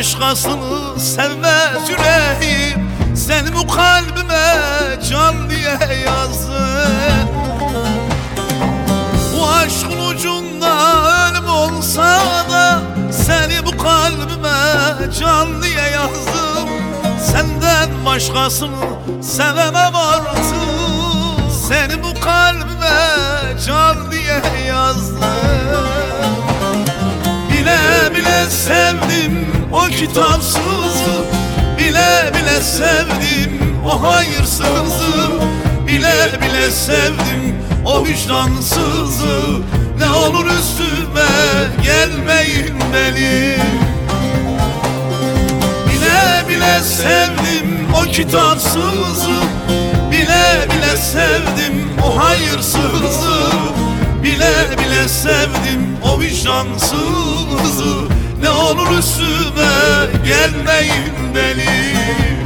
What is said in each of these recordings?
başkasını sevmez yüreğim. Seni bu kalbime can diye yazdım Bu aşkın ucunda ölüm olsa da Seni bu kalbime can diye yazdım. Senden başkasını sevemem artık. Seni bu kalbime can diye yazdım. Bile bile sevdim o kitapsızı Bile bile sevdim o hayırsızı Bile bile sevdim. O vicdansızı Ne olur üstüme gelmeyin benim Bile bile sevdim o kitapsızı Bile bile sevdim. O hayırsızı Bile bile sevdim o vicdansızı Ne olur üstüme gelmeyin benim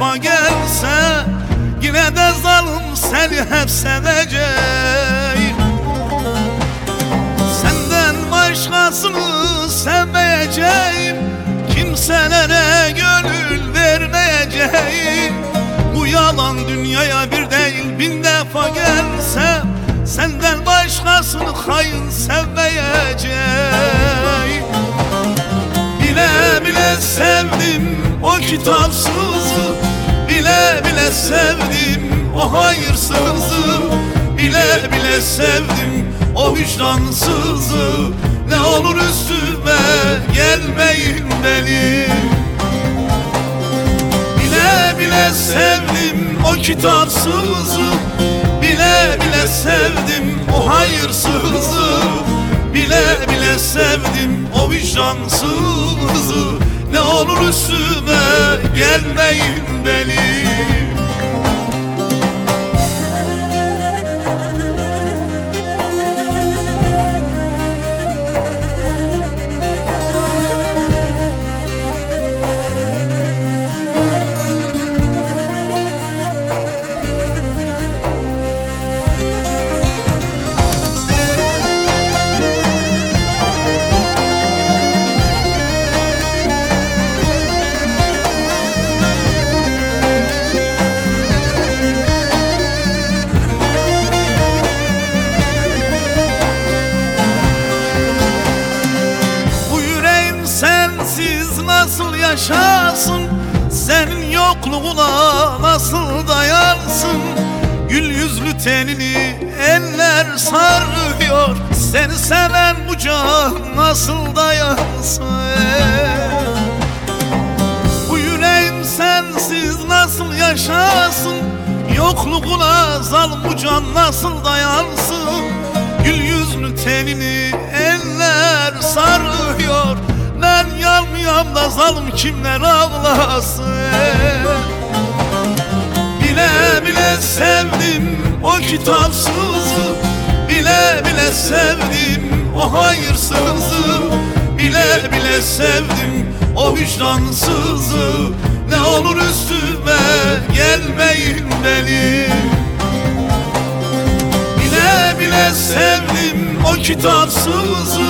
defa gelse Yine de zalim seni hep seveceğim Senden başkasını sevmeyeceğim Kimselere gönül vermeyeceğim. Bu yalan dünyaya bir değil bin defa gelse Senden başkasını hain sevmeyeceğim. Bile bile sevdim o kitapsızı Bile bile sevdim. O hayırsızı Bile bile sevdim. O vicdansızı. Ne olur üstüme gelmeyin benim Bile bile sevdim o kitapsızı Bile bile sevdim o hayırsızı Bile bile sevdim o vicdansızı Ne olur üstüme gelmeyin benim yaşasın. Senin yokluğuna nasıl dayansın? Gül yüzlü tenini eller sarıyor. Seni seven bu can nasıl dayansın? Bu yüreğim sensiz nasıl yaşasın? Yokluğuna zalim bu can nasıl dayansın? Gül yüzlü tenini eller sarıyor Ben yanmıyorum da zalim kimler ağlasın? Bile bile sevdim o kitapsızı Bile bile sevdim o hayırsızı Bile bile sevdim o vicdansızı. Ne olur üstüme gelmeyin benim. Bile bile sevdim o kitapsızı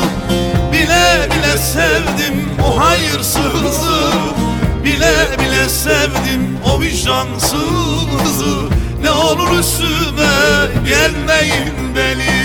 Bile bile sevdim o hayırsızı. Bile bile sevdim o vicdansızı. Ne olur üstüme gelmeyin benim